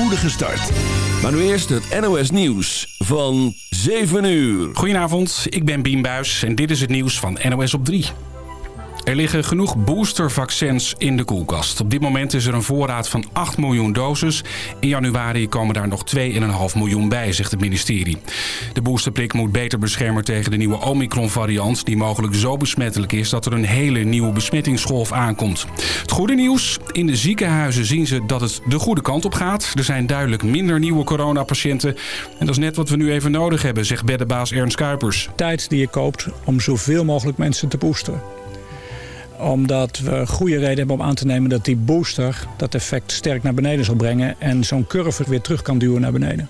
spoedige start. Maar nu eerst het NOS Nieuws van 7 uur. Goedenavond, ik ben Bien Buis en dit is het nieuws van NOS op 3. Er liggen genoeg boostervaccins in de koelkast. Op dit moment is er een voorraad van 8 miljoen doses. In januari komen daar nog 2,5 miljoen bij, zegt het ministerie. De boosterprik moet beter beschermen tegen de nieuwe Omicron-variant... die mogelijk zo besmettelijk is dat er een hele nieuwe besmettingsgolf aankomt. Het goede nieuws, in de ziekenhuizen zien ze dat het de goede kant op gaat. Er zijn duidelijk minder nieuwe coronapatiënten. En dat is net wat we nu even nodig hebben, zegt beddenbaas Ernst Kuipers. Tijd die je koopt om zoveel mogelijk mensen te boosteren omdat we goede reden hebben om aan te nemen dat die booster dat effect sterk naar beneden zal brengen. En zo'n curve weer terug kan duwen naar beneden.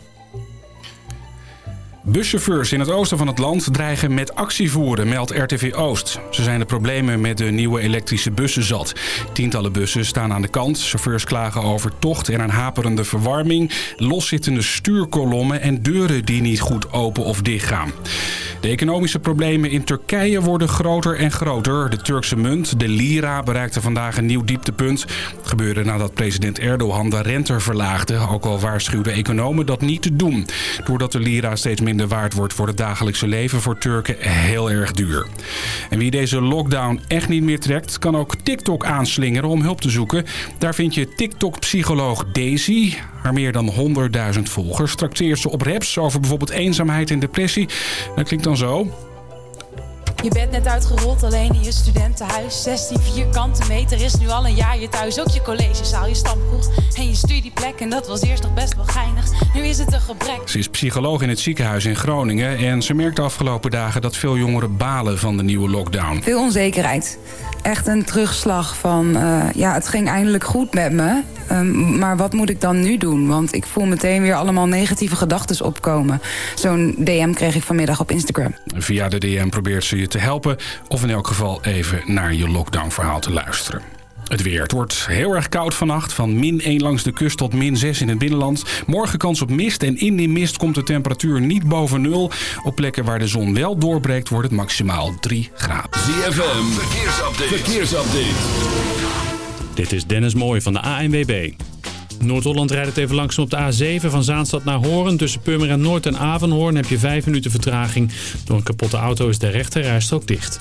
Buschauffeurs in het oosten van het land dreigen met actie voeren, meldt RTV Oost. Ze zijn de problemen met de nieuwe elektrische bussen zat. Tientallen bussen staan aan de kant. Chauffeurs klagen over tocht en een haperende verwarming, loszittende stuurkolommen en deuren die niet goed open of dicht gaan. De economische problemen in Turkije worden groter en groter. De Turkse munt, de lira, bereikte vandaag een nieuw dieptepunt. Het gebeurde nadat president Erdogan de rente verlaagde. Ook al waarschuwden economen dat niet te doen. Doordat de lira steeds minder waard wordt voor het dagelijkse leven voor Turken heel erg duur. En wie deze lockdown echt niet meer trekt, kan ook TikTok aanslingeren om hulp te zoeken. Daar vind je TikTok-psycholoog Daisy. Haar meer dan 100.000 volgers trakteert ze op raps over bijvoorbeeld eenzaamheid en depressie. Dat klinkt dan zo. Je bent net uitgerold alleen in je studentenhuis. 16 vierkante meter is nu al een jaar je thuis. Ook je collegezaal, je stamkroeg en je studieplek. En dat was eerst nog best wel geinig. Nu is het een gebrek. Ze is psycholoog in het ziekenhuis in Groningen. En ze merkt de afgelopen dagen dat veel jongeren balen van de nieuwe lockdown. Veel onzekerheid. Echt een terugslag van, uh, ja, het ging eindelijk goed met me. Um, maar wat moet ik dan nu doen? Want ik voel meteen weer allemaal negatieve gedachten opkomen. Zo'n DM kreeg ik vanmiddag op Instagram. Via de DM probeert ze je te helpen... of in elk geval even naar je lockdown-verhaal te luisteren. Het weer. Het wordt heel erg koud vannacht. Van min 1 langs de kust tot min 6 in het binnenland. Morgen kans op mist. En in die mist komt de temperatuur niet boven nul. Op plekken waar de zon wel doorbreekt wordt het maximaal 3 graden. ZFM. Verkeersupdate. Verkeersupdate. Dit is Dennis Mooij van de ANWB. Noord-Holland rijdt het even langzaam op de A7 van Zaanstad naar Hoorn. Tussen Purmerend Noord en Avenhoorn heb je 5 minuten vertraging. Door een kapotte auto is de rechte rijstrook dicht.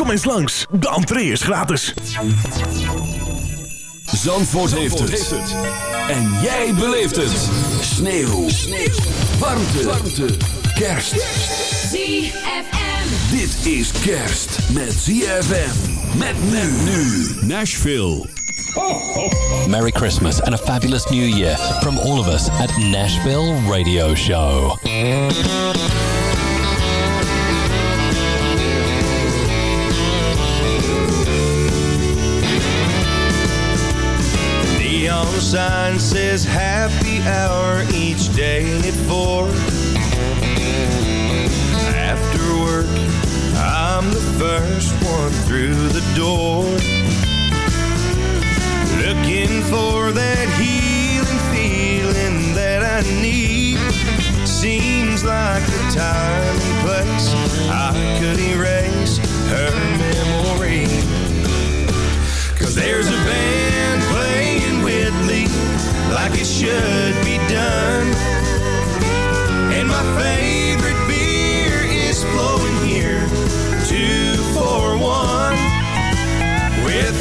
Zandvoort. Kom eens langs, de entree is gratis. Zandvoort, heeft, het. En jij beleeft het. Sneeuw. Sneeuw. Warmte. Warmte. Kerst. ZFM. Dit is kerst met ZFM. Met men nu. Nashville. Merry Christmas and a fabulous New Year from all of us at Nashville Radio Show. Sign says happy hour each day at four. After work, I'm the first one through the door. Looking for that healing feeling that I need. Seems like the time and place I could erase her memory. Cause there's a band like it should be done. And my favorite beer is flowing here, two for one. With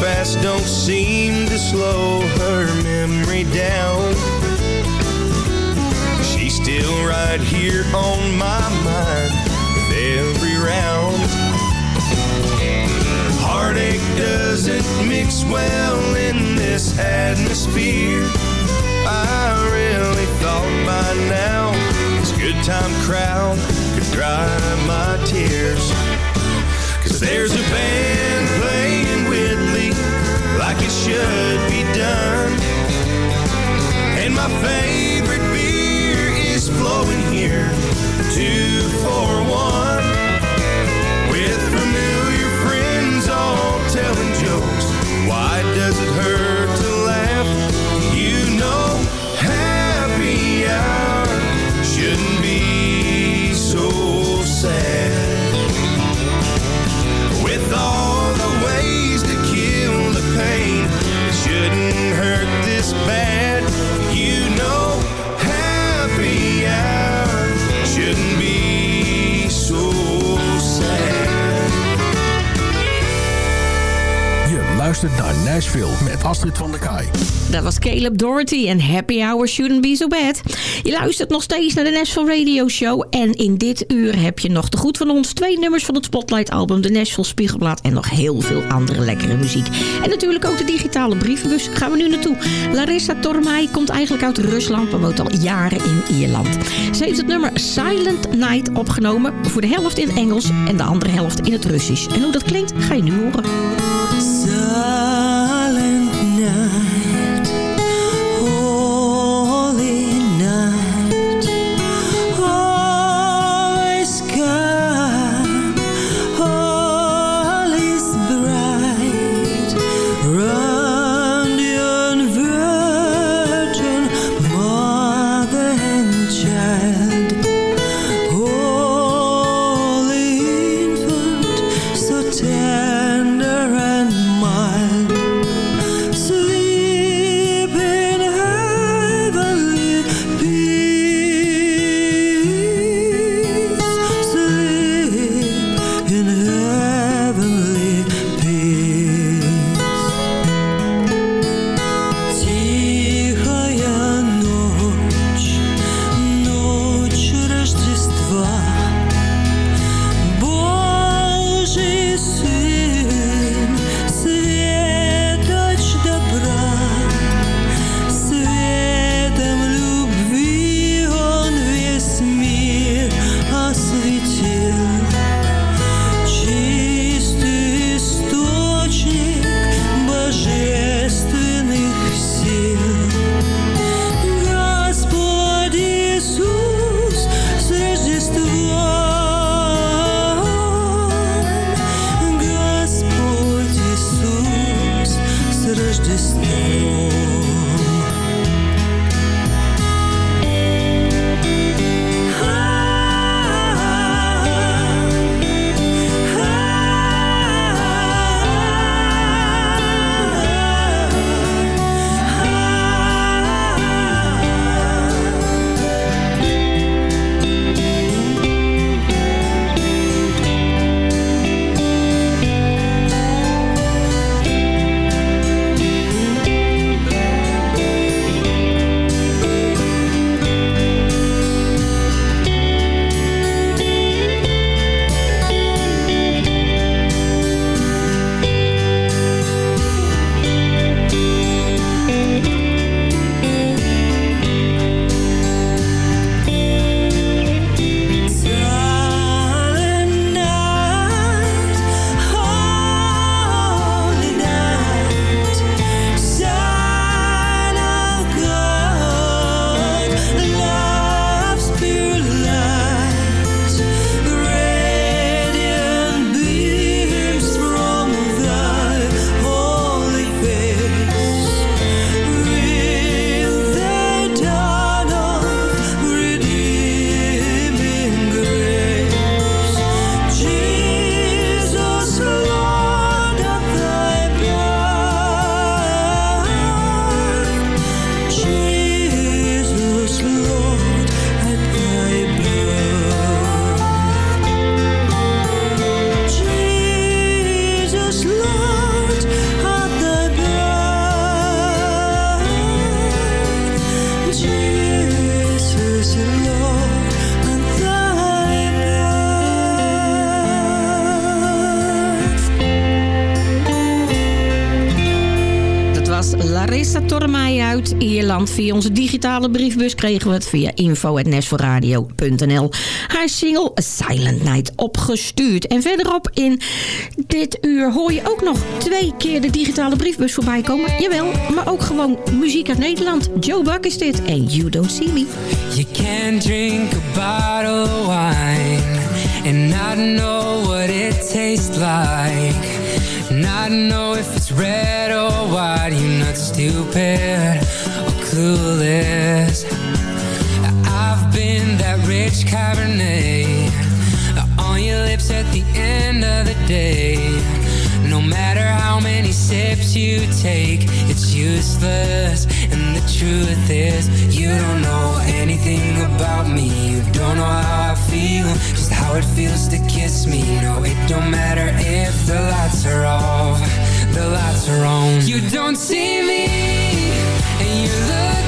fast don't seem to slow her memory down. She's still right here on my mind with every round. Heartache doesn't mix well in this atmosphere. I really thought by now this good time crowd could dry my tears. Cause there's a band playing good. Nashville met Astrid van der Kaai. Dat was Caleb Doherty en Happy Hour Shouldn't Be So Bad. Je luistert nog steeds naar de Nashville Radio Show. En in dit uur heb je nog te goed van ons twee nummers van het Spotlight album, de Nashville Spiegelblad. En nog heel veel andere lekkere muziek. En natuurlijk ook de digitale brievenbus. Gaan we nu naartoe. Larissa Tormai komt eigenlijk uit Rusland, maar woont al jaren in Ierland. Ze heeft het nummer Silent Night opgenomen. Voor de helft in Engels en de andere helft in het Russisch. En hoe dat klinkt, ga je nu horen. Via onze digitale briefbus kregen we het via info.nesforradio.nl. Haar single A Silent Night opgestuurd. En verderop in dit uur hoor je ook nog twee keer de digitale briefbus voorbij komen. Jawel, maar ook gewoon muziek uit Nederland. Joe Buck is dit en You Don't See Me. You can drink a bottle of wine and not know what it tastes like. Not know if it's red or white. You're not stupid clueless. I've been that rich Cabernet on your lips at the end of the day. No matter how many sips you take, it's useless. And the truth is, you don't know anything about me. You don't know how I feel, just how it feels to kiss me. No, it don't matter if the lights are off, the lights are on. You don't see me, you look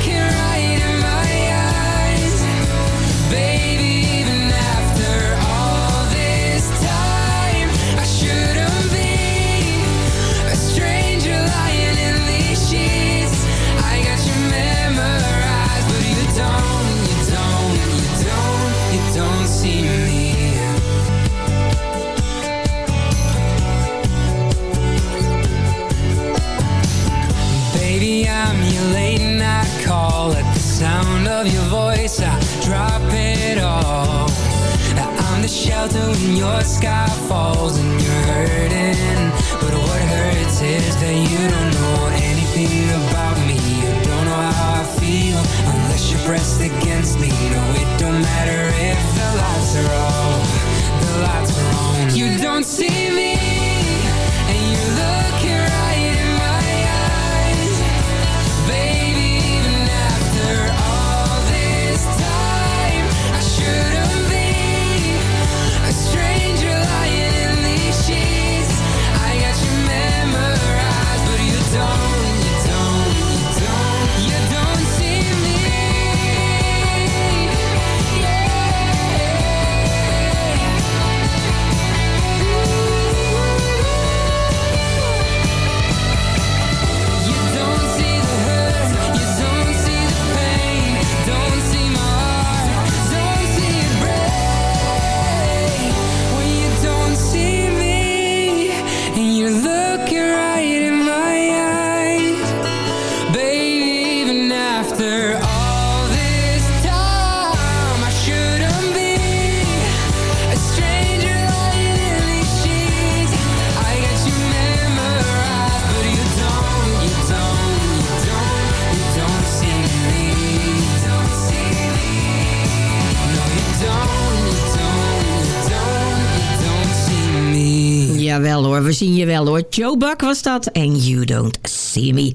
of your voice, I drop it all. I'm the shelter when your sky falls and you're hurting. But what hurts is that you don't know anything about me. You don't know how I feel unless you're pressed against me. No, it don't matter if the lights are off, the lights are on. You don't see me, wel hoor. Joe Buck was dat en You Don't See Me.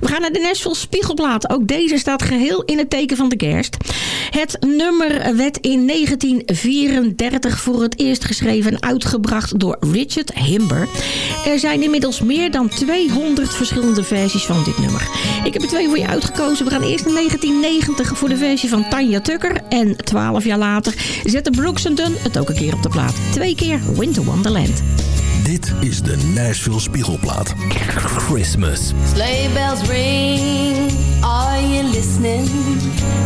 We gaan naar de Nashville Spiegelplaat. Ook deze staat geheel in het teken van de kerst. Het nummer werd in 1934 voor het eerst geschreven en uitgebracht door Richard Himber. Er zijn inmiddels meer dan 200 verschillende versies van dit nummer. Ik heb er twee voor je uitgekozen. We gaan eerst in 1990 voor de versie van Tanya Tucker. En 12 jaar later zetten Brooks Dunn het ook een keer op de plaat. Twee keer Winter Wonderland. Dit is de Nashville Spiegelplaat. Christmas. Sleigh bells ring, are you listening?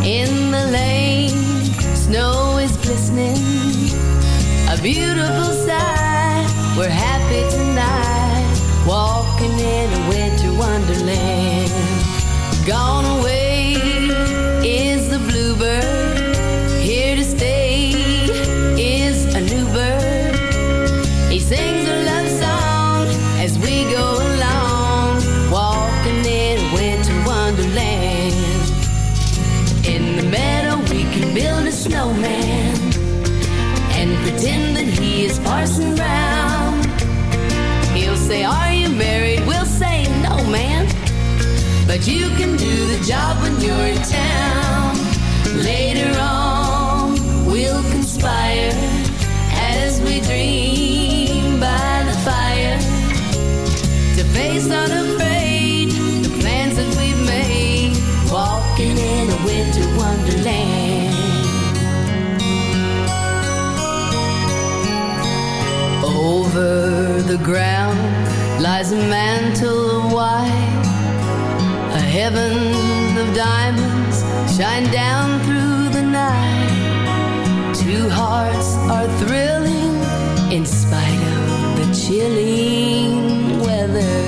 In the lane, snow is glistening. A beautiful sight, we're happy tonight. Walking in a winter wonderland. Gone away Brown. He'll say, Are you married? We'll say, No, man. But you can the ground lies a mantle of white. A heaven of diamonds shine down through the night. Two hearts are thrilling in spite of the chilling weather.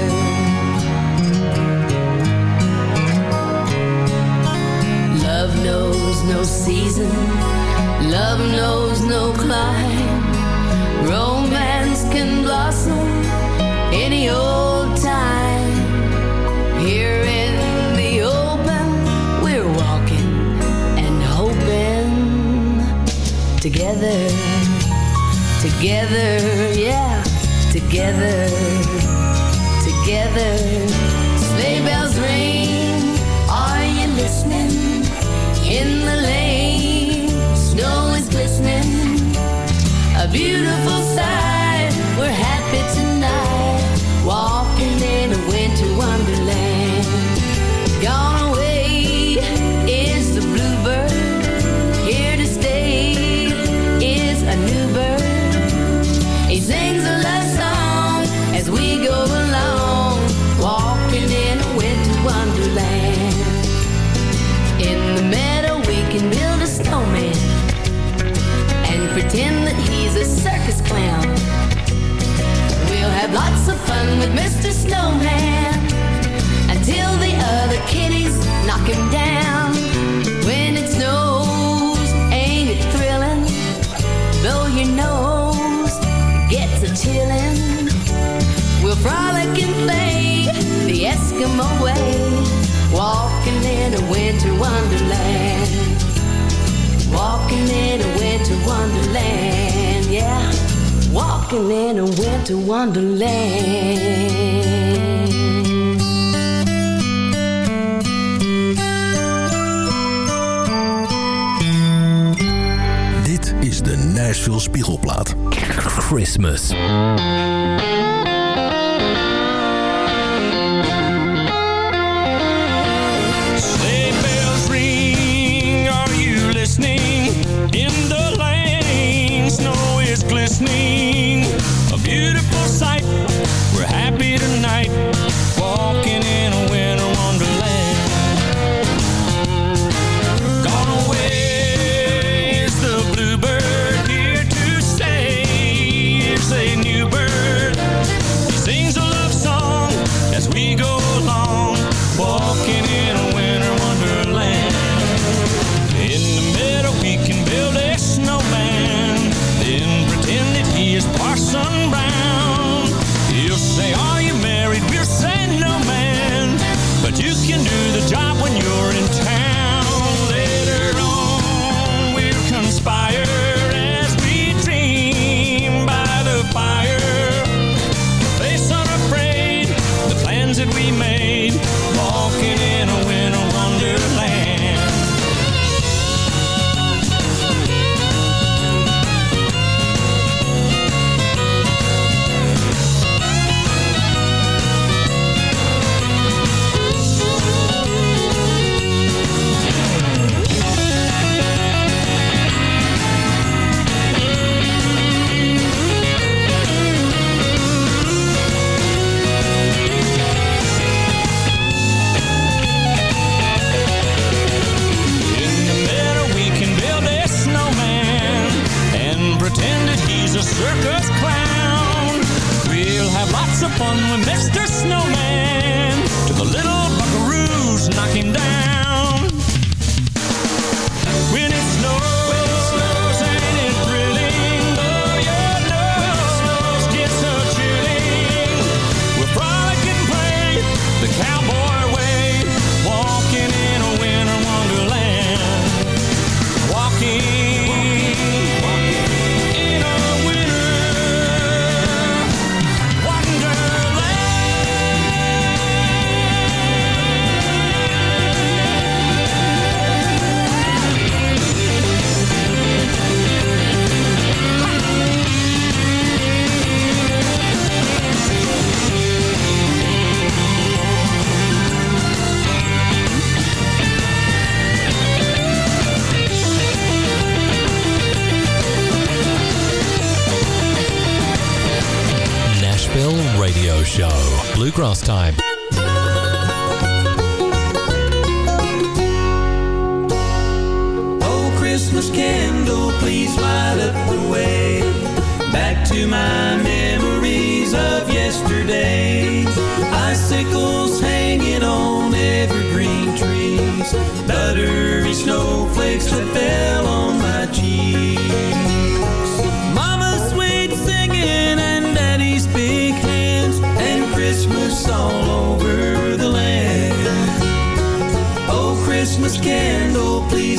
Love knows no season. Love knows no climb. together, together, yeah, together, together. winter wonderland. Walking in a winter wonderland, yeah. Walking in a winter wonderland. Dit is de Nashville Spiegelplaat. Christmas.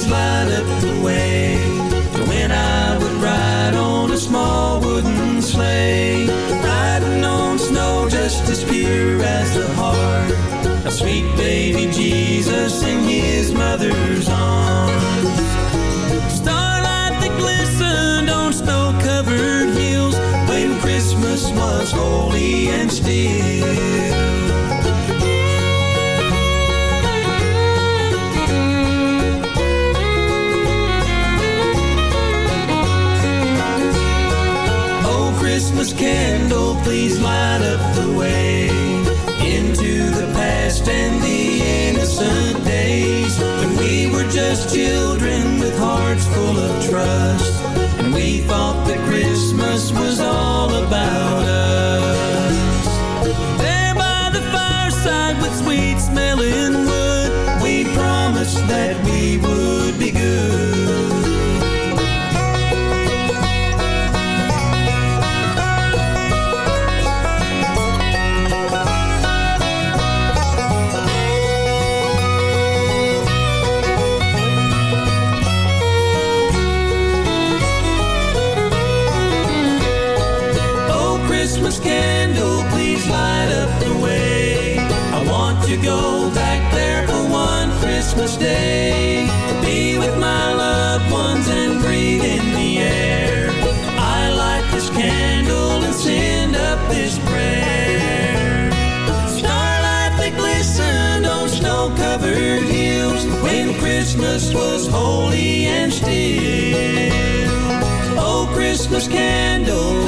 Light up the way when I would ride on a small wooden sleigh, riding on snow just as pure as the heart of sweet baby Jesus in his mother's arms. Christmas candle, please light up the way. I want to go back there for one Christmas day. Be with my loved ones and breathe in the air. I light this candle and send up this prayer. Starlight that glistened on snow-covered hills when Christmas was holy and still. Oh, Christmas candle,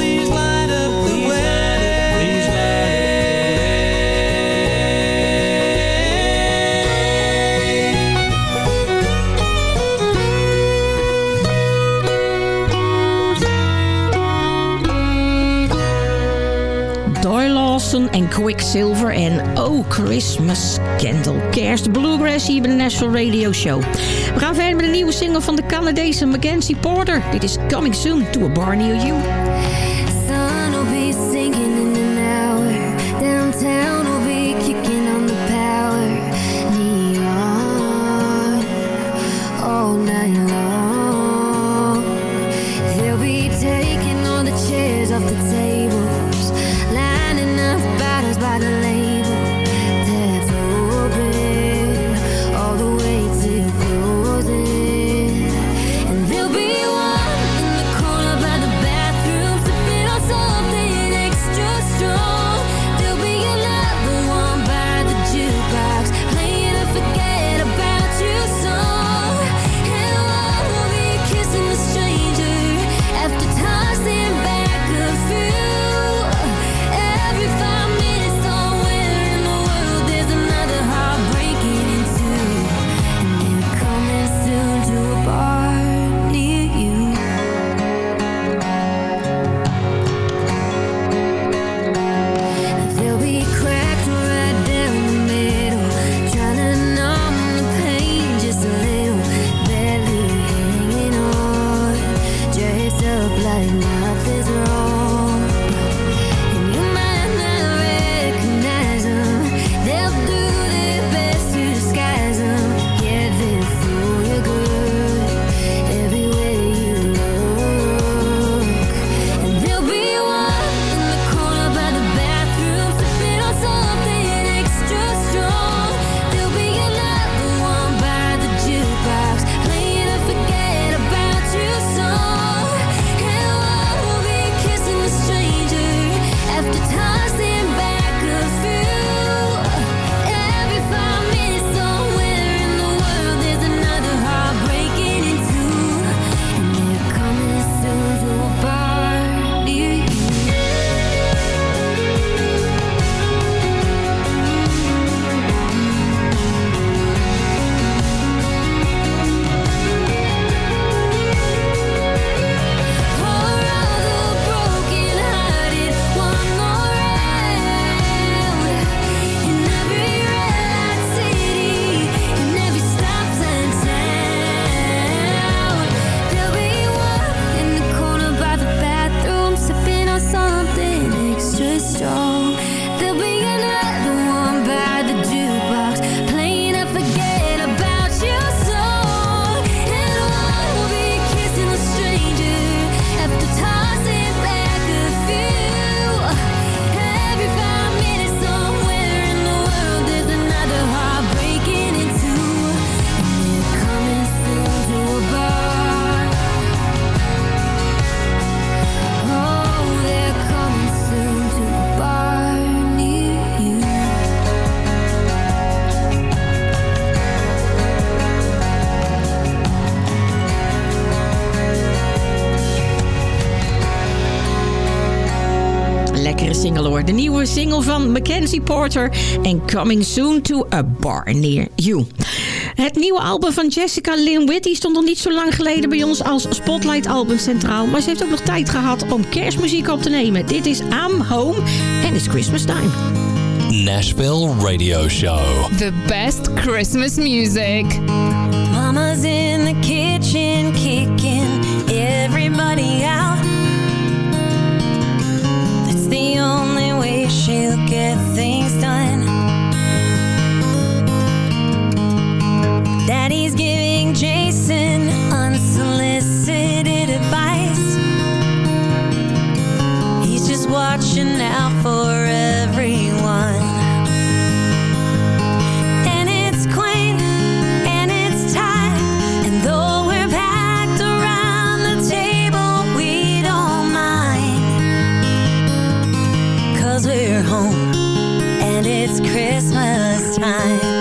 Quicksilver en Oh Christmas Candle. Kerst Bluegrass hier bij de National Radio Show. We gaan verder met een nieuwe single van de Canadese Mackenzie Porter. Dit is Coming Soon to a Bar Near You. single van Mackenzie Porter en Coming Soon to a Bar Near You. Het nieuwe album van Jessica Lynn Whitty stond al niet zo lang geleden bij ons als Spotlight album centraal. Maar ze heeft ook nog tijd gehad om kerstmuziek op te nemen. Dit is I'm Home en It's Christmas Time. Nashville Radio Show. The best Christmas music. she'll get things done. Daddy's giving Jason unsolicited advice. He's just watching out for us. time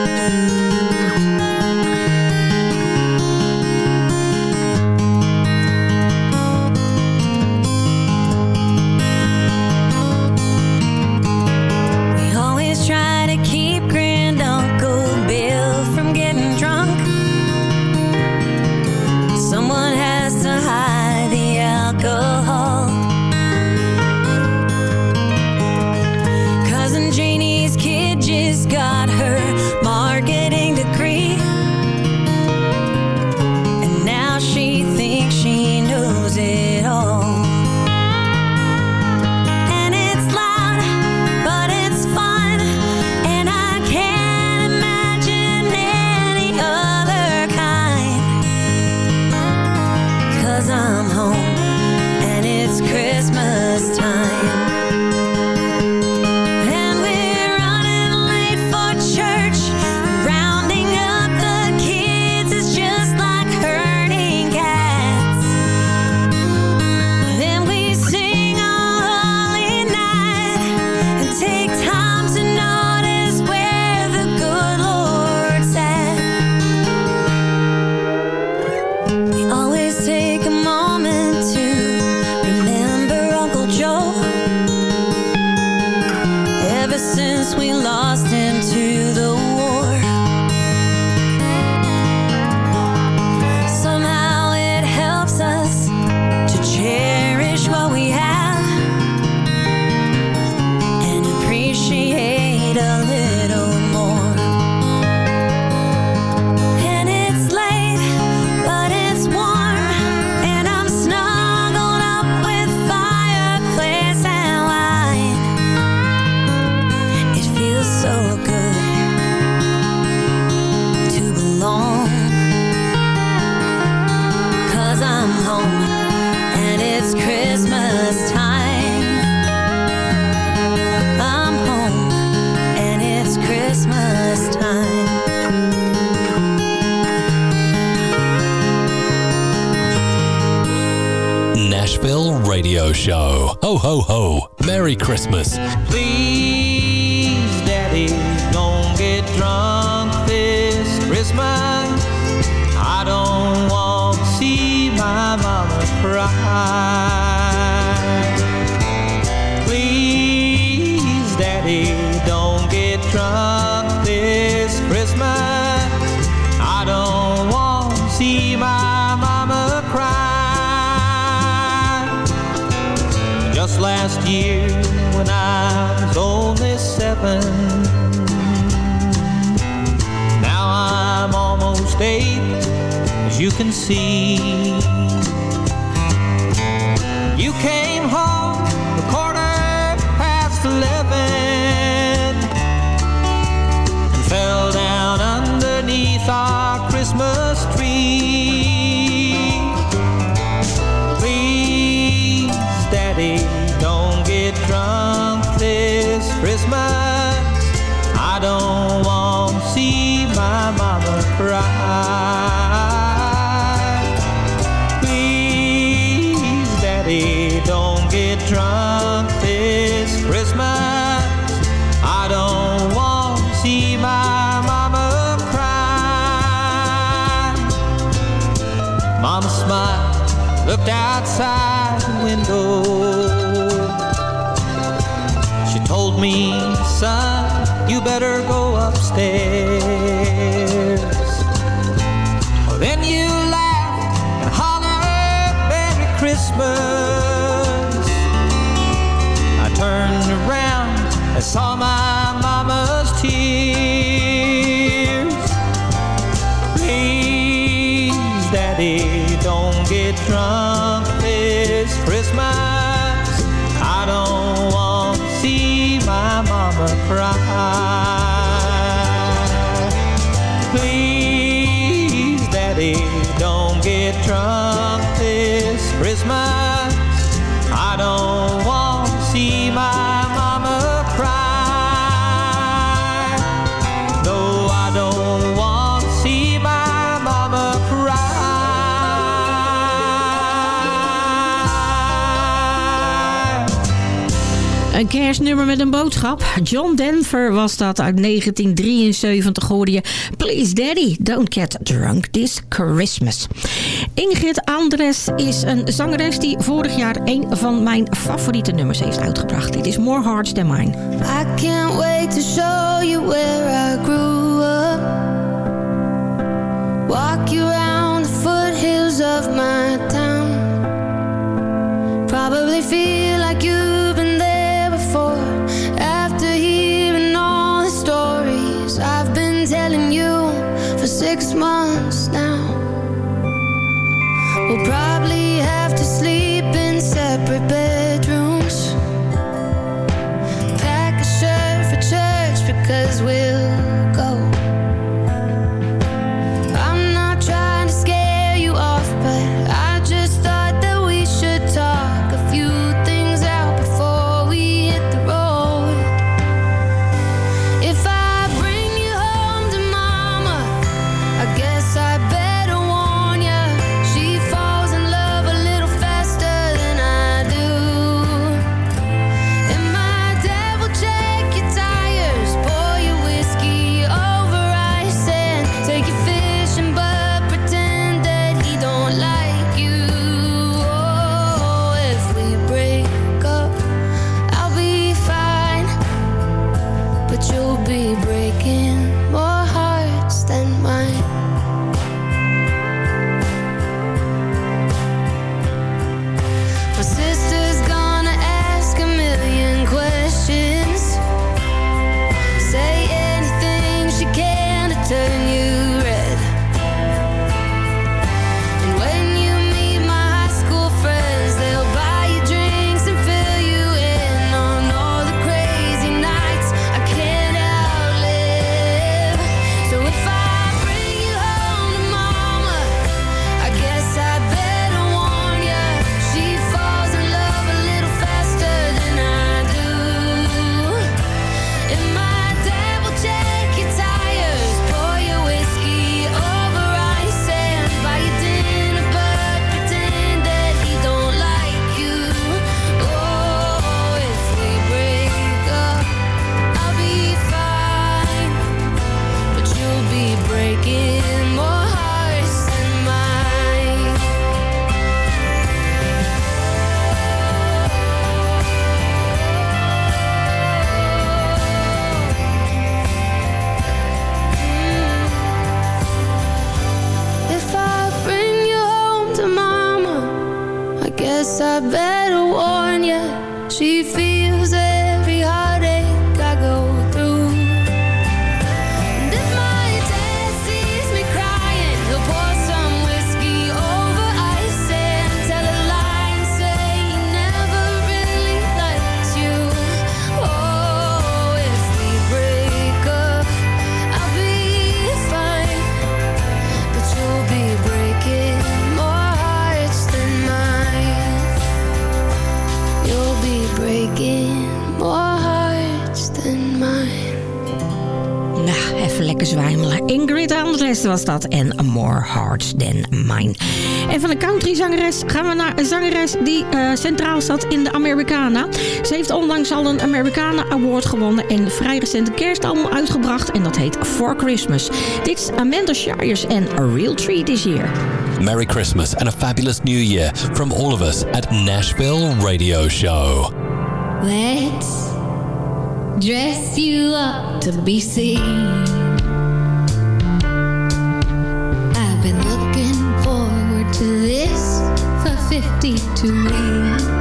show. Ho, ho, ho. Merry Christmas. Please, Daddy, don't get drunk this Christmas. I don't want to see my mama cry. here when I was only seven. Now I'm almost eight, as you can see. outside the window. She told me, son, you better go upstairs. een kerstnummer met een boodschap. John Denver was dat uit 1973 hoorde je. Please Daddy, don't get drunk this Christmas. Ingrid Andres is een zangeres die vorig jaar een van mijn favoriete nummers heeft uitgebracht. Dit is More Hearts Than Mine. I can't wait to show you where I grew up. Walk you around the foothills of my town. Probably feel like you six months. guess I better warn you. She feels Petra was dat. En More Heart Than Mine. En van de country zangeres gaan we naar een zangeres die eh, centraal staat in de Americana. Ze heeft onlangs al een Americana Award gewonnen en vrij recent een kerstalbum uitgebracht. En dat heet For Christmas. Dit is Amanda Shires en A Real Tree This Year. Merry Christmas and a fabulous New Year from all of us at Nashville Radio Show. Let's dress you up to be seen. fifty to me.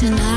Tonight,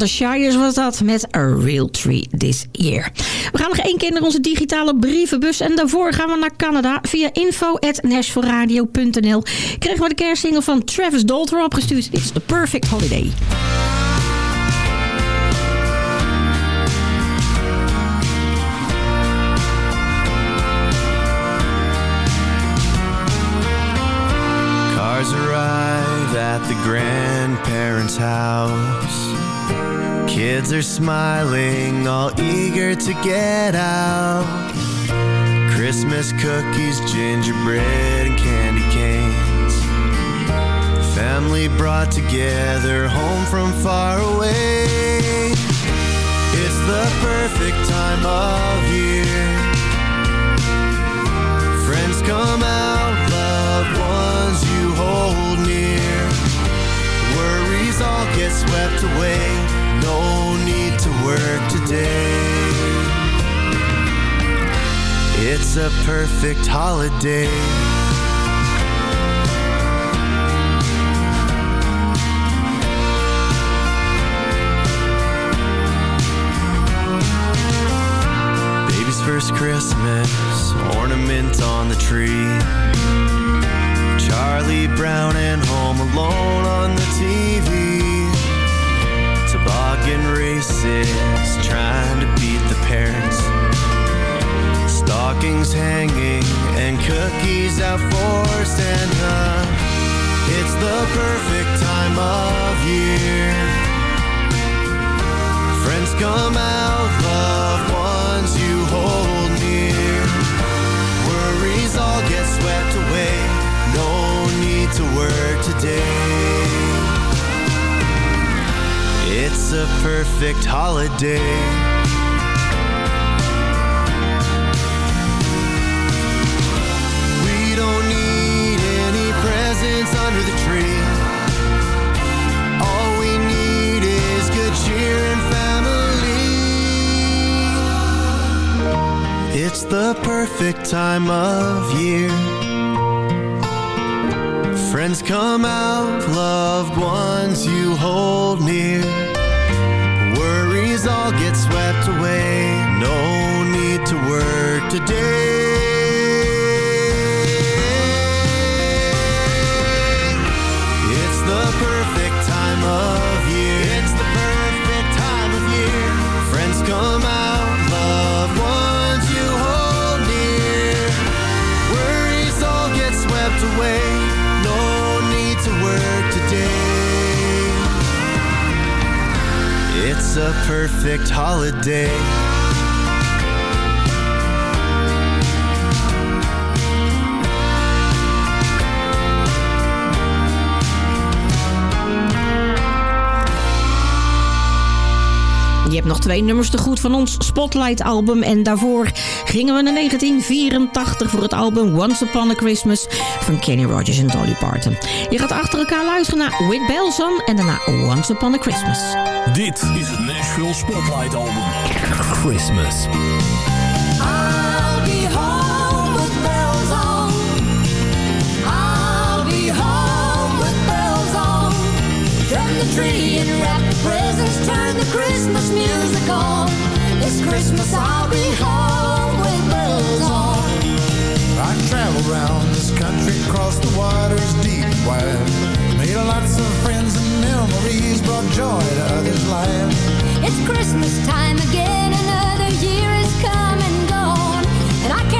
Amanda Shires was dat met A Real Tree This Year. We gaan nog één keer naar onze digitale brievenbus. En daarvoor gaan we naar Canada. Via info.nashvilleradio.nl kregen we de kerstsingle van Travis Dalter opgestuurd. It's the perfect holiday. Cars arrive at the grandparents' house. Kids are smiling, all eager to get out. Christmas cookies, gingerbread, and candy canes. Family brought together, home from far away. It's the perfect time of year. Friends come out, loved ones you hold near. Worries all get swept away, no need to work today. It's a perfect holiday. Baby's first Christmas, ornament on the tree. Charlie Brown and Home Alone on the TV. Toboggan races, trying to beat the parents. Stockings hanging and cookies out for Santa. It's the perfect time of year. Friends come out, loved ones you hold near. Worries all get swept away, no need to work today. It's a perfect holiday. We don't need any presents under the tree. All we need is good cheer and family. It's the perfect time of year Friends come out, loved ones you hold near. Worries all get swept away, no need to work today. It's the perfect time of year. It's the perfect time of year. Friends come out, loved ones you hold near. Worries all get swept away. A perfect holiday. Je hebt nog twee nummers te goed van ons Spotlight album. En daarvoor gingen we naar 1984 voor het album Once Upon a Christmas van Kenny Rogers en Dolly Parton. Je gaat achter elkaar luisteren naar With Bells On en daarna Once Upon a Christmas. Dit is het Nashville Spotlight Album. Christmas. I'll the tree and wrap the presents. Turn the Christmas music on. This Christmas I'll be home with bells on. I traveled around this country, crossed the waters deep and wide. Made lots of friends and memories, brought joy to others' lives. It's Christmas time again, another year is come and gone. And I can't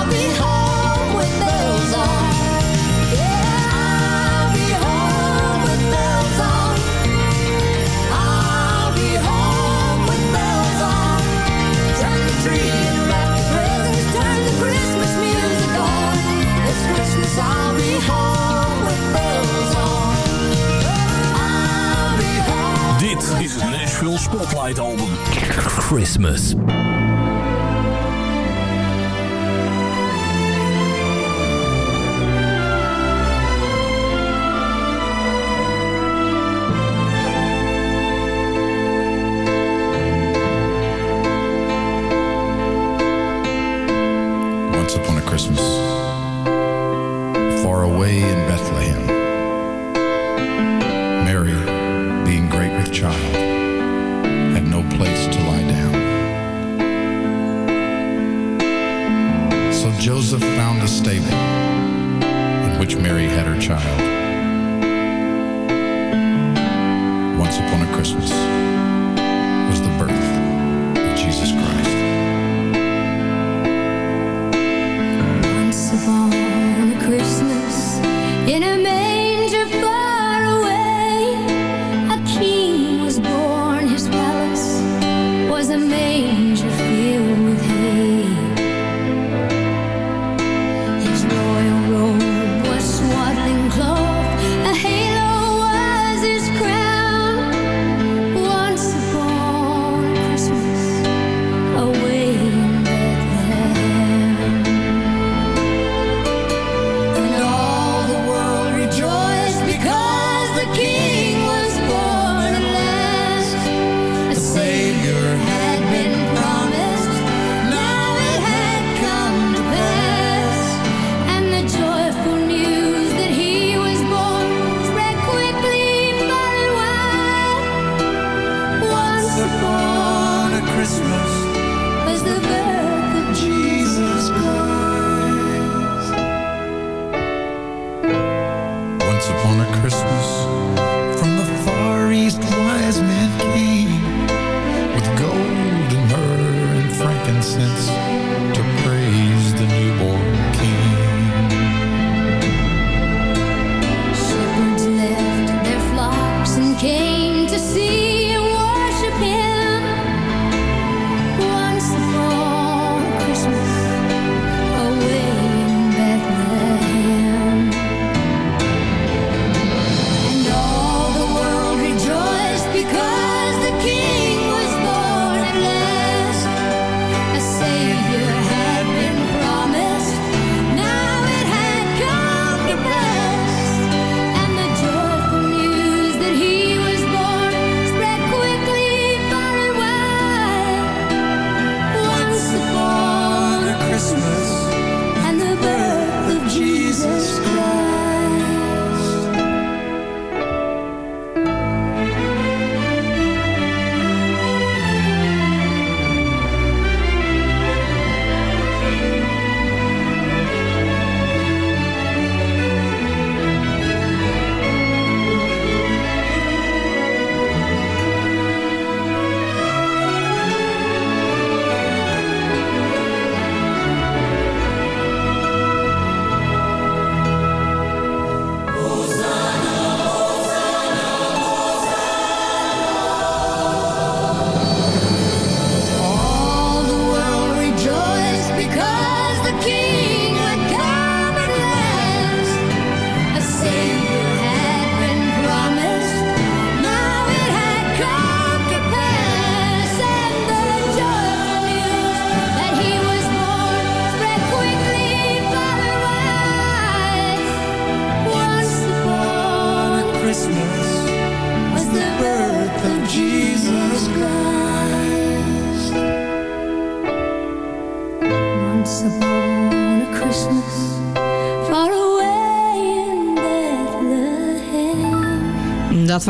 Christmas.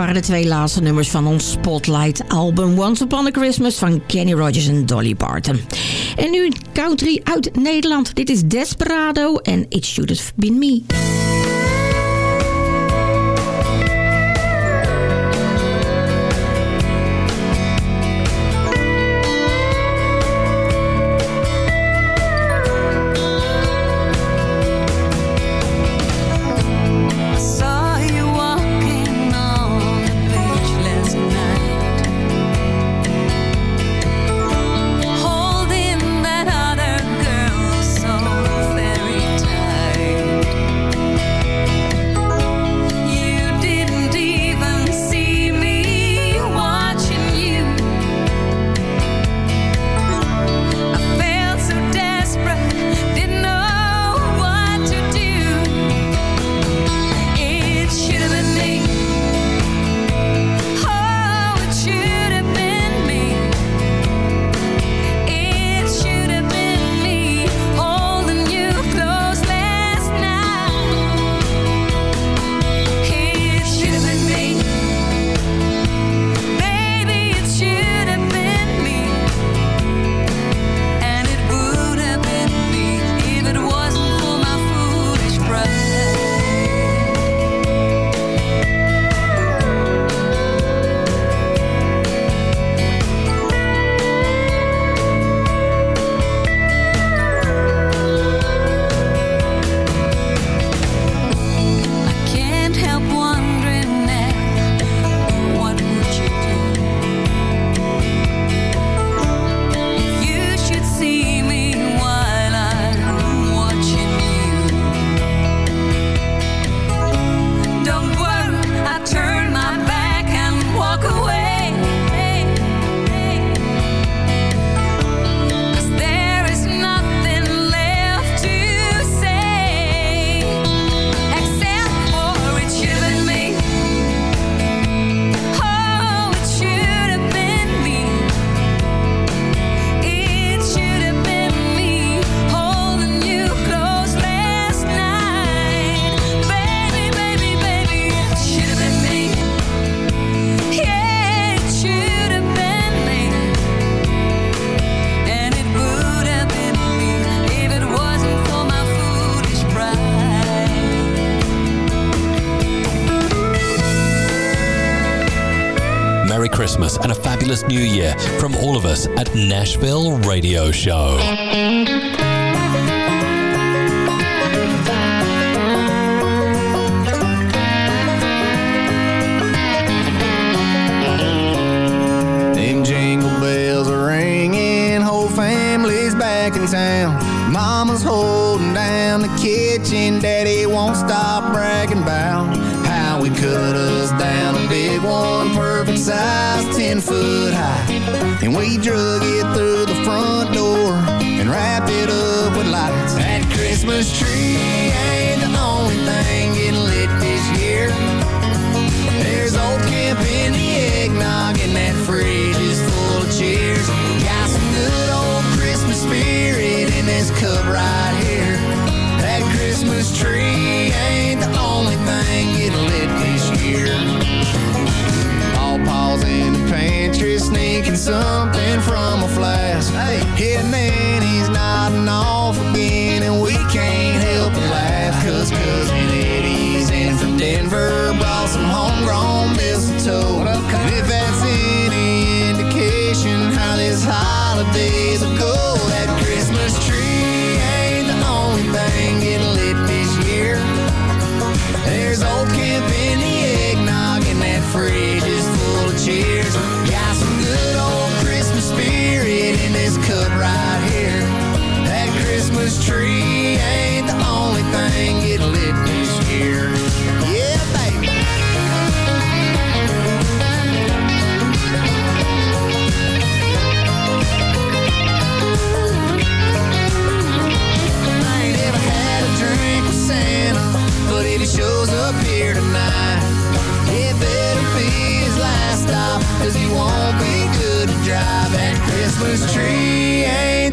waren de twee laatste nummers van ons Spotlight-album... Once Upon a Christmas van Kenny Rogers en Dolly Parton. En nu country uit Nederland. Dit is Desperado en It Should Have Been Me. Show.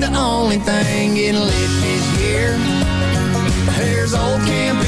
the only thing getting lit this year. There's old camping.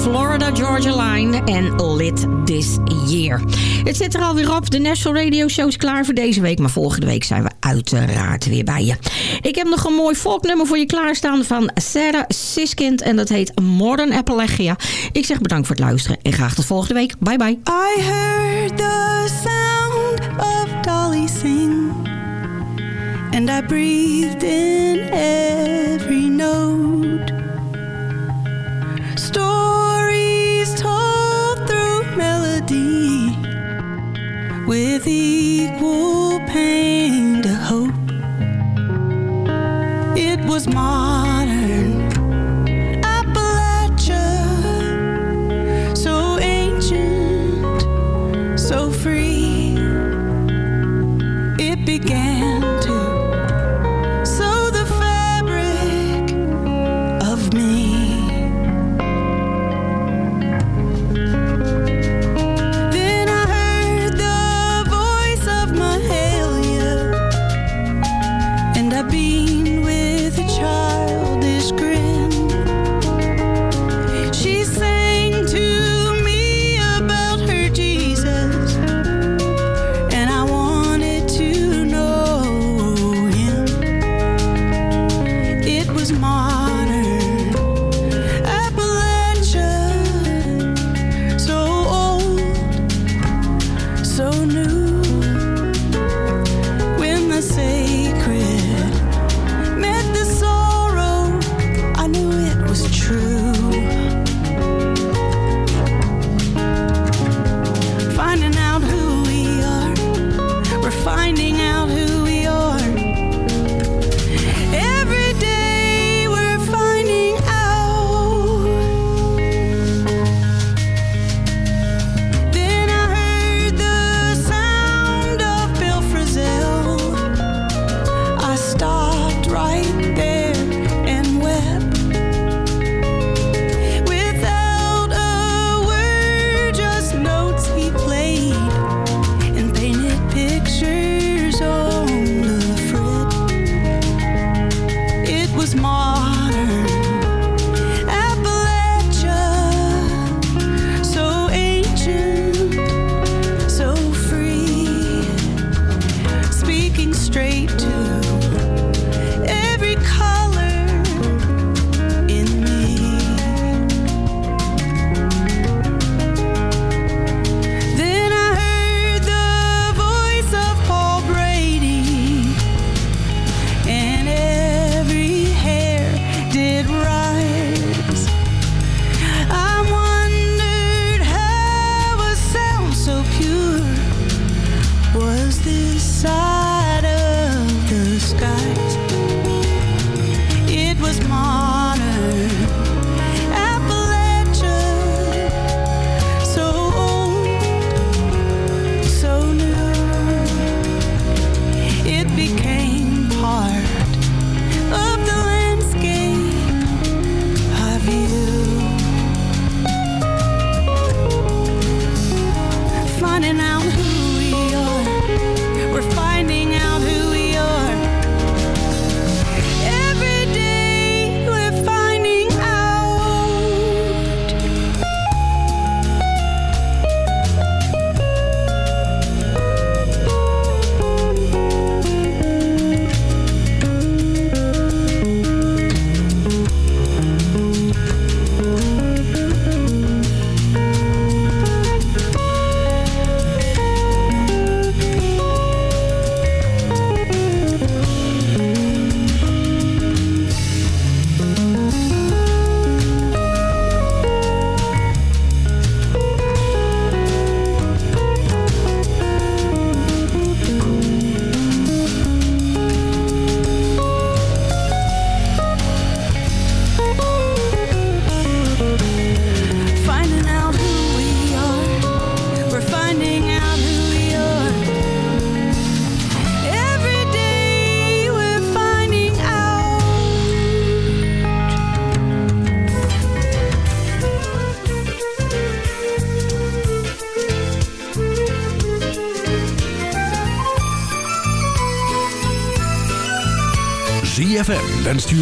Florida Georgia Line en Lit This Year. Het zit er alweer op. De National Radio Show is klaar voor deze week. Maar volgende week zijn we uiteraard weer bij je. Ik heb nog een mooi volknummer voor je klaarstaan van Sarah Siskind. En dat heet Modern Appalachia. Ik zeg bedankt voor het luisteren en graag tot volgende week. Bye bye. I heard the sound of Dolly sing. And I breathed in air. with equal pain to hope. It was my inside